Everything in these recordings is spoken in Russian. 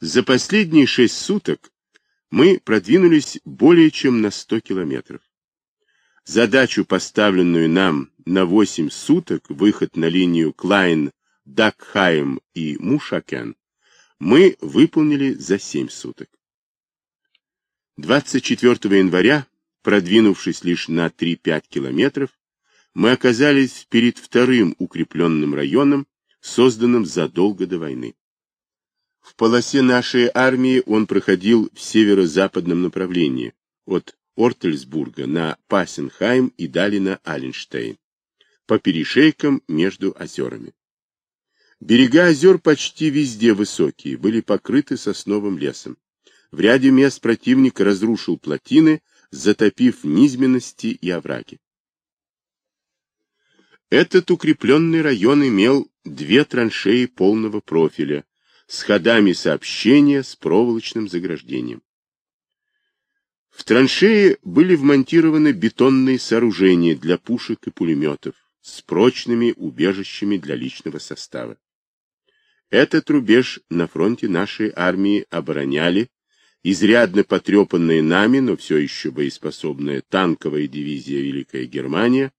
За последние шесть суток мы продвинулись более чем на 100 километров. Задачу, поставленную нам на 8 суток, выход на линию Клайн, Дакхайм и Мушакен, мы выполнили за 7 суток. 24 января, продвинувшись лишь на 3-5 километров, мы оказались перед вторым укрепленным районом, созданным задолго до войны. В полосе нашей армии он проходил в северо-западном направлении, от Ортельсбурга на Пассенхайм и далее на Аленштейн, по перешейкам между озерами. Берега озер почти везде высокие, были покрыты сосновым лесом. В ряде мест противник разрушил плотины, затопив низменности и овраги. Этот укрепленный район имел две траншеи полного профиля, с ходами сообщения с проволочным заграждением. В траншеи были вмонтированы бетонные сооружения для пушек и пулеметов с прочными убежищами для личного состава. Этот рубеж на фронте нашей армии обороняли изрядно потрепанная нами, но все еще боеспособная танковая дивизия Великая Германия,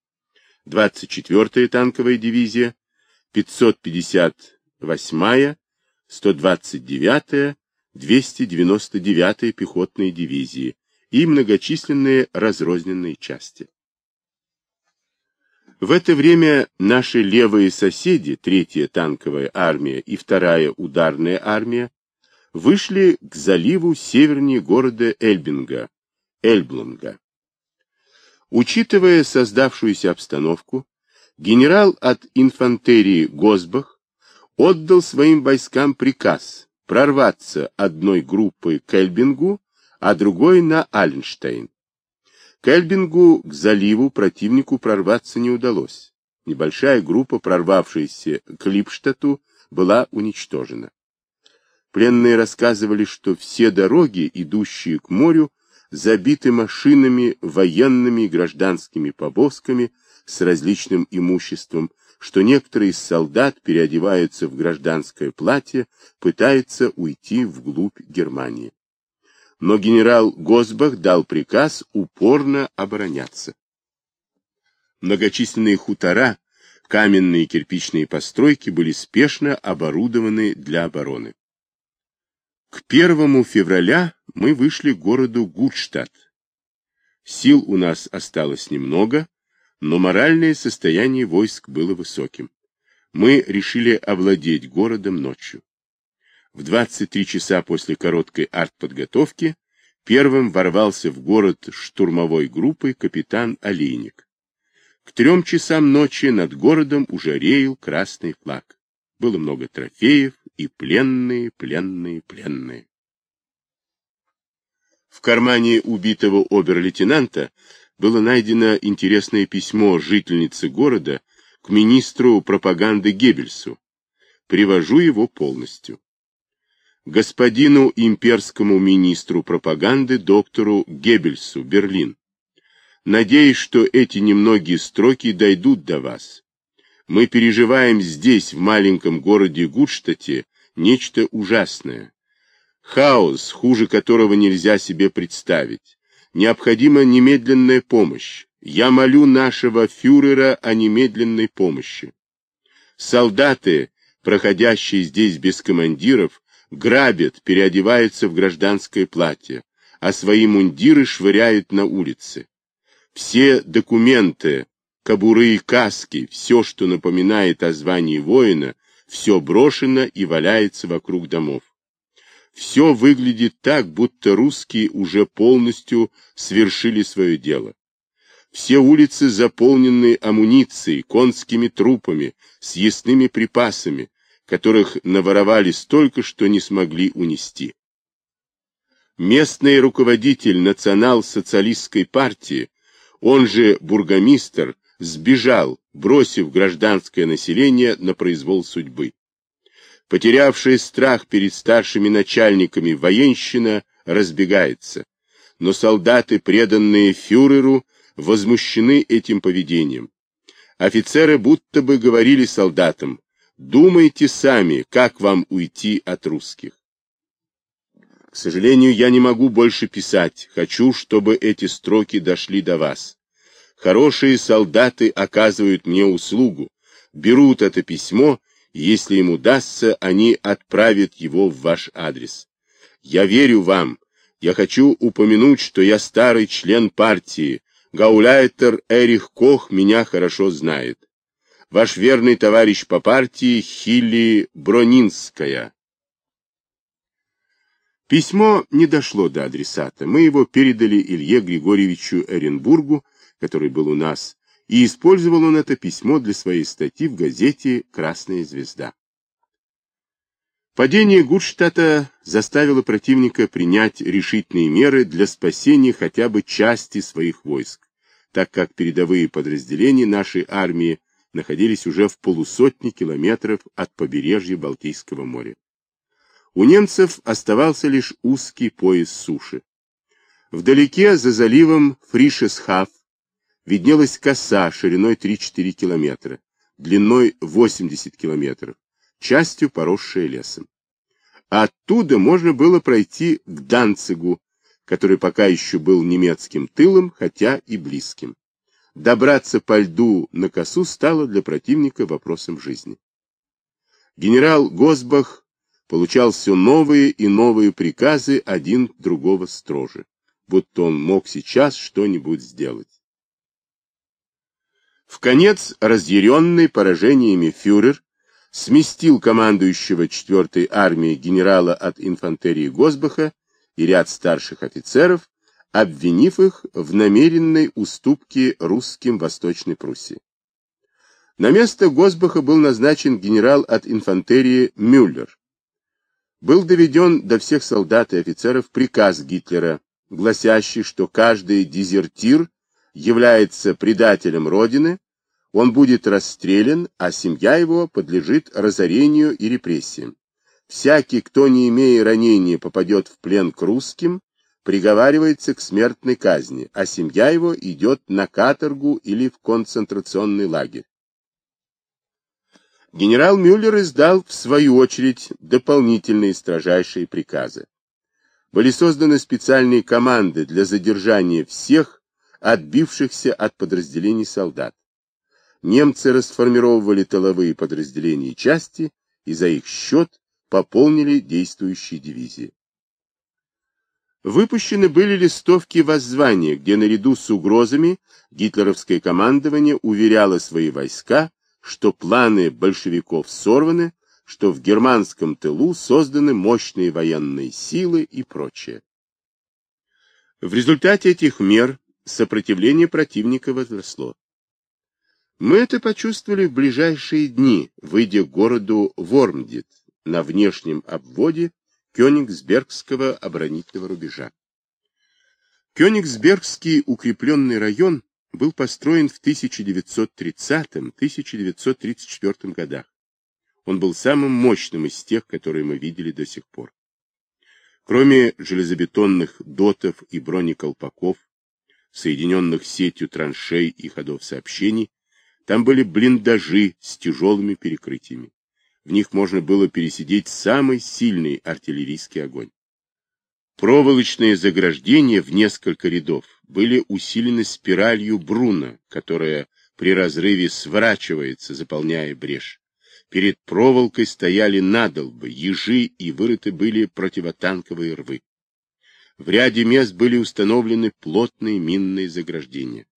24-я танковая дивизия, 558-я 129-я, 299-я пехотные дивизии и многочисленные разрозненные части. В это время наши левые соседи, третья танковая армия и вторая ударная армия, вышли к заливу севернее города Эльбинга, Эльблунга. Учитывая создавшуюся обстановку, генерал от инфантерии Госбах отдал своим войскам приказ прорваться одной группой к Эльбингу, а другой на Альнштейн. К Эльбингу, к заливу, противнику прорваться не удалось. Небольшая группа, прорвавшаяся к Липштадту, была уничтожена. Пленные рассказывали, что все дороги, идущие к морю, забиты машинами, военными и гражданскими повозками с различным имуществом, что некоторые из солдат переодеваются в гражданское платье, пытаются уйти вглубь Германии. Но генерал Госбах дал приказ упорно обороняться. Многочисленные хутора, каменные и кирпичные постройки были спешно оборудованы для обороны. К 1 февраля мы вышли к городу Гудштадт. Сил у нас осталось немного, но моральное состояние войск было высоким. Мы решили овладеть городом ночью. В 23 часа после короткой артподготовки первым ворвался в город штурмовой группой капитан Олейник. К трем часам ночи над городом уже реял красный флаг. Было много трофеев и пленные, пленные, пленные. В кармане убитого обер-лейтенанта было найдено интересное письмо жительницы города к министру пропаганды Геббельсу. Привожу его полностью. Господину имперскому министру пропаганды доктору Геббельсу, Берлин. Надеюсь, что эти немногие строки дойдут до вас. Мы переживаем здесь, в маленьком городе Гудштадте, нечто ужасное. Хаос, хуже которого нельзя себе представить необходима немедленная помощь. Я молю нашего фюрера о немедленной помощи. Солдаты, проходящие здесь без командиров, грабят, переодеваются в гражданское платье, а свои мундиры швыряют на улице. Все документы, кобуры и каски, все, что напоминает о звании воина, все брошено и валяется вокруг домов. Все выглядит так, будто русские уже полностью свершили свое дело. Все улицы заполнены амуницией, конскими трупами, съестными припасами, которых наворовали столько, что не смогли унести. Местный руководитель национал-социалистской партии, он же бургомистр, сбежал, бросив гражданское население на произвол судьбы. Потерявшая страх перед старшими начальниками военщина разбегается, но солдаты, преданные фюреру, возмущены этим поведением. Офицеры будто бы говорили солдатам, думайте сами, как вам уйти от русских. К сожалению, я не могу больше писать. Хочу, чтобы эти строки дошли до вас. Хорошие солдаты оказывают мне услугу, берут это письмо, если им удастся, они отправят его в ваш адрес. Я верю вам. Я хочу упомянуть, что я старый член партии. Гауляйтер Эрих Кох меня хорошо знает. Ваш верный товарищ по партии Хилли Бронинская. Письмо не дошло до адресата. Мы его передали Илье Григорьевичу Эренбургу, который был у нас, и использовал он это письмо для своей статьи в газете «Красная звезда». Падение Гудштадта заставило противника принять решительные меры для спасения хотя бы части своих войск, так как передовые подразделения нашей армии находились уже в полусотни километров от побережья Балтийского моря. У немцев оставался лишь узкий пояс суши. Вдалеке, за заливом Фришесхаф, виднелась коса шириной 3-4 километра, длиной 80 километров, частью поросшая лесом. оттуда можно было пройти к Данцигу, который пока еще был немецким тылом, хотя и близким. Добраться по льду на косу стало для противника вопросом жизни. Генерал Госбах получал все новые и новые приказы один другого строже, будто он мог сейчас что-нибудь сделать. В конец разъяренный поражениями фюрер сместил командующего 4-й армией генерала от инфантерии Госбаха и ряд старших офицеров, обвинив их в намеренной уступке русским Восточной Пруссии. На место Госбаха был назначен генерал от инфантерии Мюллер, был доведен до всех солдат и офицеров приказ Гитлера, гласящий, что каждый дезертир является предателем Родины, он будет расстрелян, а семья его подлежит разорению и репрессиям. Всякий, кто, не имея ранения, попадет в плен к русским, приговаривается к смертной казни, а семья его идет на каторгу или в концентрационный лагерь. Генерал Мюллер издал, в свою очередь, дополнительные строжайшие приказы. Были созданы специальные команды для задержания всех отбившихся от подразделений солдат. Немцы расформировали тыловые подразделения и части и за их счет пополнили действующие дивизии. Выпущены были листовки воззвания, где наряду с угрозами гитлеровское командование уверяло свои войска что планы большевиков сорваны, что в германском тылу созданы мощные военные силы и прочее. В результате этих мер сопротивление противника возросло. Мы это почувствовали в ближайшие дни, выйдя к городу Вормдит на внешнем обводе Кёнигсбергского оборонительного рубежа. Кёнигсбергский укрепленный район был построен в 1930-1934 годах. Он был самым мощным из тех, которые мы видели до сих пор. Кроме железобетонных дотов и бронеколпаков, соединенных сетью траншей и ходов сообщений, там были блиндажи с тяжелыми перекрытиями. В них можно было пересидеть самый сильный артиллерийский огонь. Проволочные заграждения в несколько рядов были усилены спиралью Бруна, которая при разрыве сворачивается, заполняя брешь. Перед проволокой стояли надолбы, ежи и вырыты были противотанковые рвы. В ряде мест были установлены плотные минные заграждения.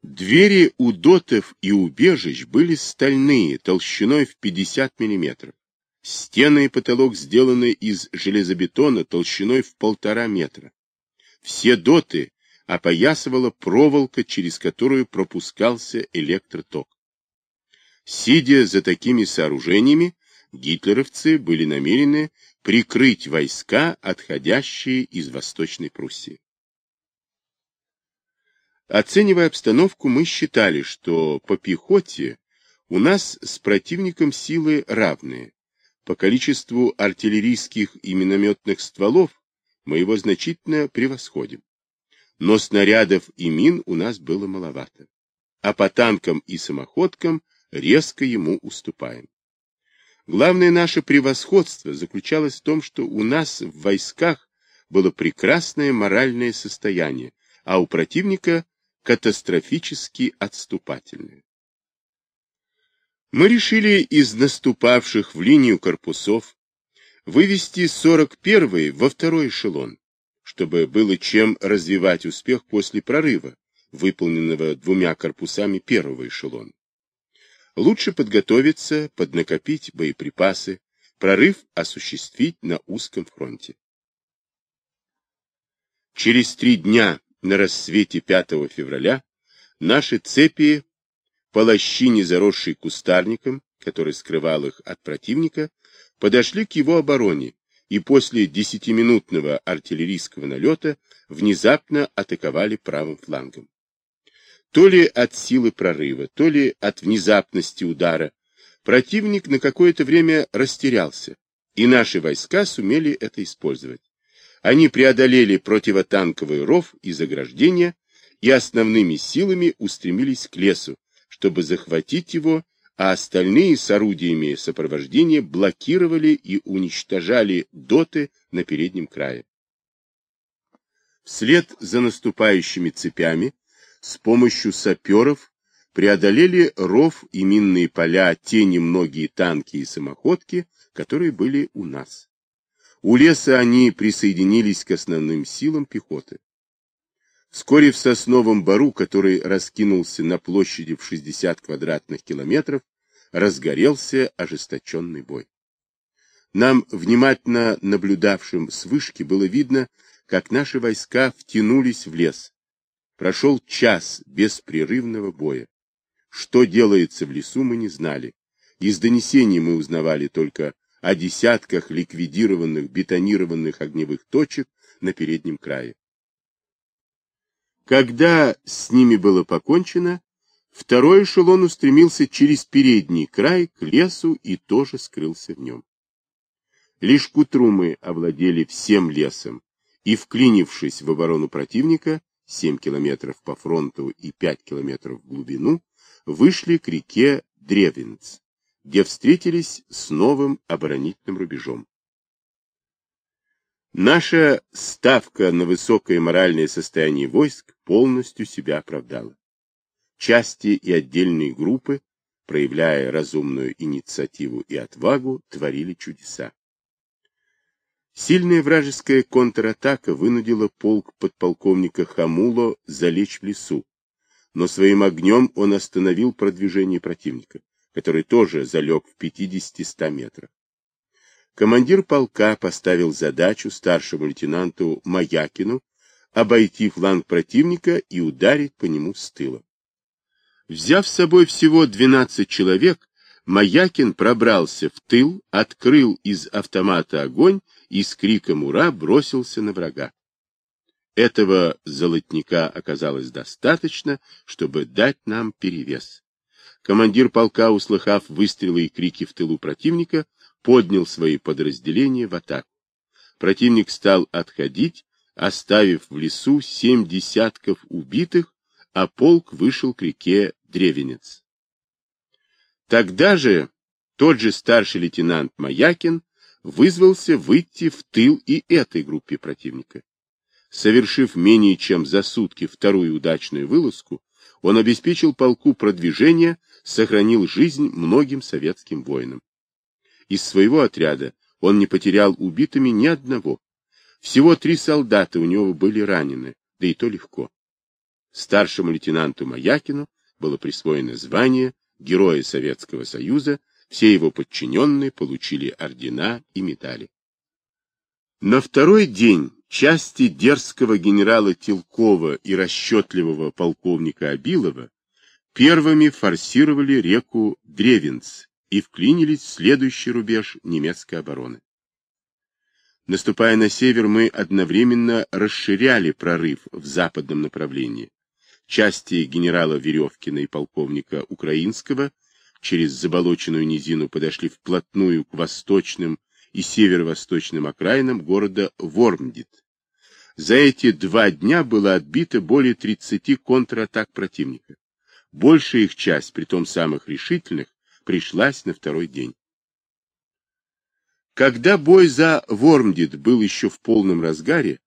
Двери у дотов и убежищ были стальные, толщиной в 50 мм. Стены и потолок сделаны из железобетона толщиной в полтора метра. Все доты опоясывала проволока, через которую пропускался электроток. Сидя за такими сооружениями, гитлеровцы были намерены прикрыть войска, отходящие из Восточной Пруссии. Оценивая обстановку, мы считали, что по пехоте у нас с противником силы равные. По количеству артиллерийских и минометных стволов мы его значительно превосходим но снарядов и мин у нас было маловато. А по танкам и самоходкам резко ему уступаем. Главное наше превосходство заключалось в том, что у нас в войсках было прекрасное моральное состояние, а у противника катастрофически отступательное. Мы решили из наступавших в линию корпусов вывести 41-й во второй эшелон, чтобы было чем развивать успех после прорыва, выполненного двумя корпусами первого эшелона. Лучше подготовиться, поднакопить боеприпасы, прорыв осуществить на узком фронте. Через три дня на рассвете 5 февраля наши цепи по лощине, заросшей кустарником, который скрывал их от противника, подошли к его обороне и после десятиминутного артиллерийского налета внезапно атаковали правым флангом. То ли от силы прорыва, то ли от внезапности удара, противник на какое-то время растерялся, и наши войска сумели это использовать. Они преодолели противотанковый ров и заграждения и основными силами устремились к лесу, чтобы захватить его, а остальные с орудиями сопровождения блокировали и уничтожали доты на переднем крае. Вслед за наступающими цепями с помощью саперов преодолели ров и минные поля те немногие танки и самоходки, которые были у нас. У леса они присоединились к основным силам пехоты. Вскоре в Сосновом Бару, который раскинулся на площади в 60 квадратных километров, разгорелся ожесточенный бой. Нам, внимательно наблюдавшим с вышки, было видно, как наши войска втянулись в лес, Прошел час беспрерывного боя. Что делается в лесу, мы не знали. Из донесений мы узнавали только о десятках ликвидированных бетонированных огневых точек на переднем крае. Когда с ними было покончено, второй эшелон устремился через передний край к лесу и тоже скрылся в нем. Лишь к утру мы овладели всем лесом и, вклинившись в оборону противника, 7 километров по фронту и 5 километров в глубину, вышли к реке Древенц, где встретились с новым оборонительным рубежом. Наша ставка на высокое моральное состояние войск полностью себя оправдала. Части и отдельные группы, проявляя разумную инициативу и отвагу, творили чудеса. Сильная вражеская контратака вынудила полк подполковника Хамуло залечь в лесу, но своим огнем он остановил продвижение противника, который тоже залег в 50-100 метрах. Командир полка поставил задачу старшему лейтенанту Маякину обойти фланг противника и ударить по нему с тыла. Взяв с собой всего 12 человек, Маякин пробрался в тыл, открыл из автомата огонь и с криком «Ура!» бросился на врага. Этого золотника оказалось достаточно, чтобы дать нам перевес. Командир полка, услыхав выстрелы и крики в тылу противника, поднял свои подразделения в атаку. Противник стал отходить, оставив в лесу семь десятков убитых, а полк вышел к реке Древенец. Тогда же тот же старший лейтенант Маякин вызвался выйти в тыл и этой группе противника. Совершив менее чем за сутки вторую удачную вылазку, он обеспечил полку продвижение, сохранил жизнь многим советским воинам. Из своего отряда он не потерял убитыми ни одного. Всего три солдата у него были ранены, да и то легко. Старшему лейтенанту Маякину было присвоено звание Героя Советского Союза все его подчиненные получили ордена и медали. На второй день части дерзкого генерала Тилкова и расчетливого полковника Абилова первыми форсировали реку Древенц и вклинились в следующий рубеж немецкой обороны. Наступая на север, мы одновременно расширяли прорыв в западном направлении. Части генерала Веревкина и полковника Украинского через заболоченную низину подошли вплотную к восточным и северо-восточным окраинам города Вормдит. За эти два дня было отбито более 30 контратак противника. Большая их часть, при том самых решительных, пришлась на второй день. Когда бой за Вормдит был еще в полном разгаре,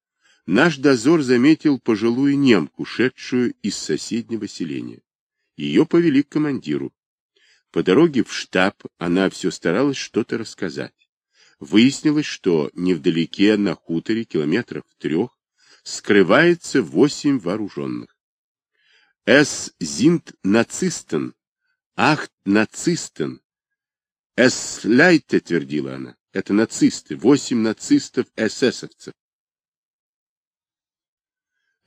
наш дозор заметил пожилую немку, шедшую из соседнего селения. Ее повели к командиру. По дороге в штаб она все старалась что-то рассказать. Выяснилось, что невдалеке на хуторе, километров трех, скрывается восемь вооруженных. «Es sind Nacisten! Ах, нацистен!» «Es Leute!» — твердила она. «Это нацисты, восемь нацистов-эсэсовцев».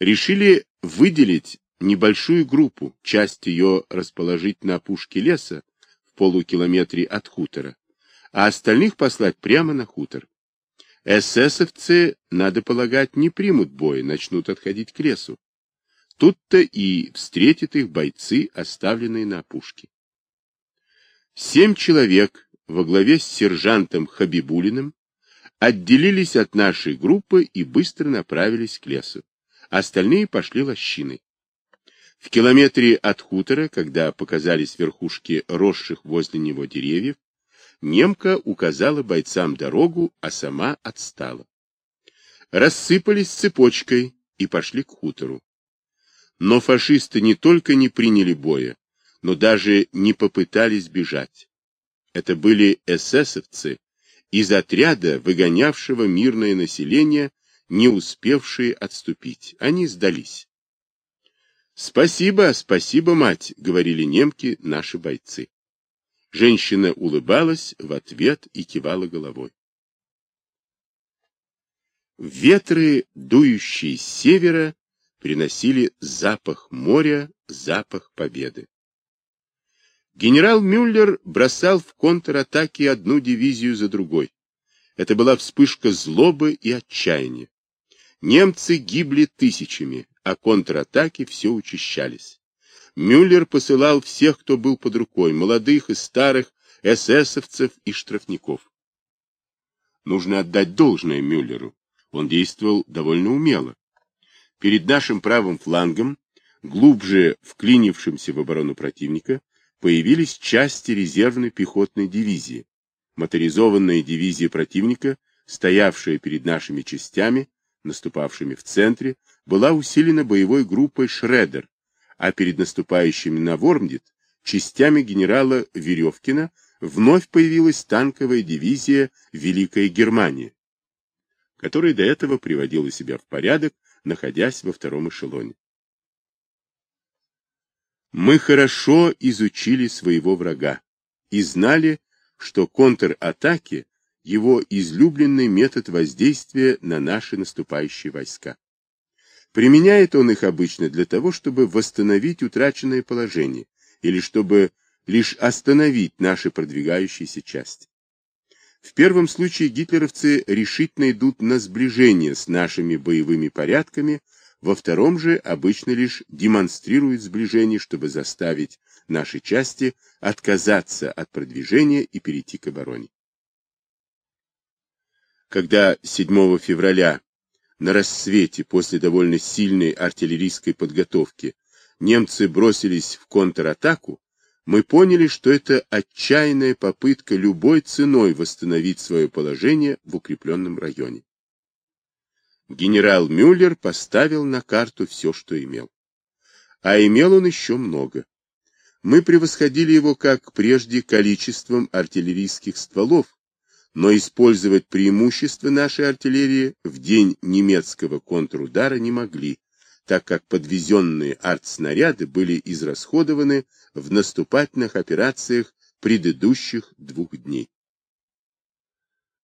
Решили выделить небольшую группу, часть ее расположить на опушке леса в полукилометре от хутора, а остальных послать прямо на хутор. Эсэсовцы, надо полагать, не примут боя, начнут отходить к лесу. Тут-то и встретят их бойцы, оставленные на опушке. Семь человек во главе с сержантом Хабибулиным отделились от нашей группы и быстро направились к лесу. Остальные пошли лощиной. В километре от хутора, когда показались верхушки росших возле него деревьев, немка указала бойцам дорогу, а сама отстала. Рассыпались цепочкой и пошли к хутору. Но фашисты не только не приняли боя, но даже не попытались бежать. Это были эсэсовцы из отряда, выгонявшего мирное население, не успевшие отступить. Они сдались. «Спасибо, спасибо, мать», — говорили немки наши бойцы. Женщина улыбалась в ответ и кивала головой. Ветры, дующие с севера, приносили запах моря, запах победы. Генерал Мюллер бросал в контратаки одну дивизию за другой. Это была вспышка злобы и отчаяния. Немцы гибли тысячами, а контратаки все учащались. Мюллер посылал всех, кто был под рукой, молодых и старых, эсэсовцев и штрафников. Нужно отдать должное Мюллеру. Он действовал довольно умело. Перед нашим правым флангом, глубже вклинившимся в оборону противника, появились части резервной пехотной дивизии. Моторизованная дивизия противника, стоявшая перед нашими частями, наступавшими в центре, была усилена боевой группой «Шредер», а перед наступающими на Вормдит частями генерала Веревкина вновь появилась танковая дивизия «Великая Германия», которая до этого приводила себя в порядок, находясь во втором эшелоне. Мы хорошо изучили своего врага и знали, что контратаки – его излюбленный метод воздействия на наши наступающие войска. Применяет он их обычно для того, чтобы восстановить утраченное положение или чтобы лишь остановить наши продвигающиеся части. В первом случае гитлеровцы решительно идут на сближение с нашими боевыми порядками во втором же обычно лишь демонстрирует сближение, чтобы заставить наши части отказаться от продвижения и перейти к обороне. Когда 7 февраля на рассвете после довольно сильной артиллерийской подготовки немцы бросились в контратаку, мы поняли, что это отчаянная попытка любой ценой восстановить свое положение в укрепленном районе генерал Мюллер поставил на карту все, что имел. А имел он еще много. Мы превосходили его, как прежде, количеством артиллерийских стволов, но использовать преимущество нашей артиллерии в день немецкого контрудара не могли, так как подвезенные артснаряды были израсходованы в наступательных операциях предыдущих двух дней.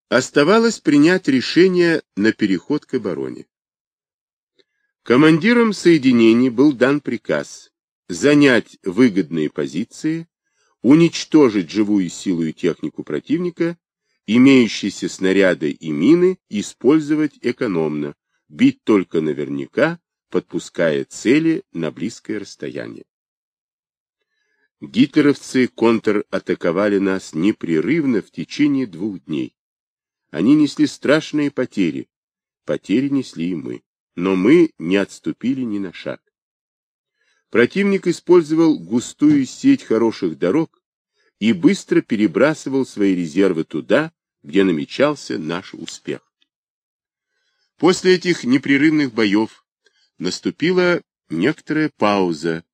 Оставалось принять решение на переход к обороне. Командирам соединений был дан приказ занять выгодные позиции, уничтожить живую силу и технику противника, имеющиеся снаряды и мины использовать экономно, бить только наверняка, подпуская цели на близкое расстояние. Гитлеровцы контратаковали нас непрерывно в течение двух дней. Они несли страшные потери. Потери несли и мы. Но мы не отступили ни на шаг. Противник использовал густую сеть хороших дорог и быстро перебрасывал свои резервы туда, где намечался наш успех. После этих непрерывных боев наступила некоторая пауза,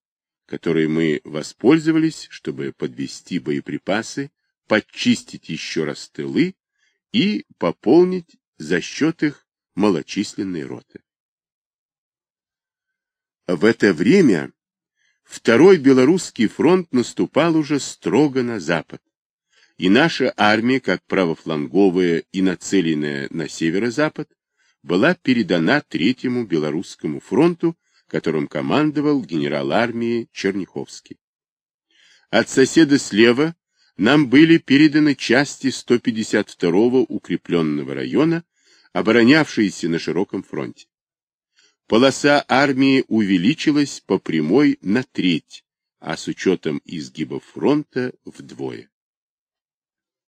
которой мы воспользовались, чтобы подвести боеприпасы, подчистить еще раз тылы и пополнить за счет их малочисленные роты. В это время второй белорусский фронт наступал уже строго на запад, и наша армия, как правофланговая и нацеленная на северо-запад, была передана Третьему Белорусскому фронту, которым командовал генерал армии Черняховский. От соседа слева нам были переданы части 152-го укрепленного района, оборонявшиеся на широком фронте. Полоса армии увеличилась по прямой на треть, а с учетом изгибов фронта вдвое.